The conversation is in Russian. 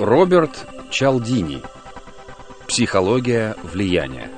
Роберт Чалдини. Психология влияния.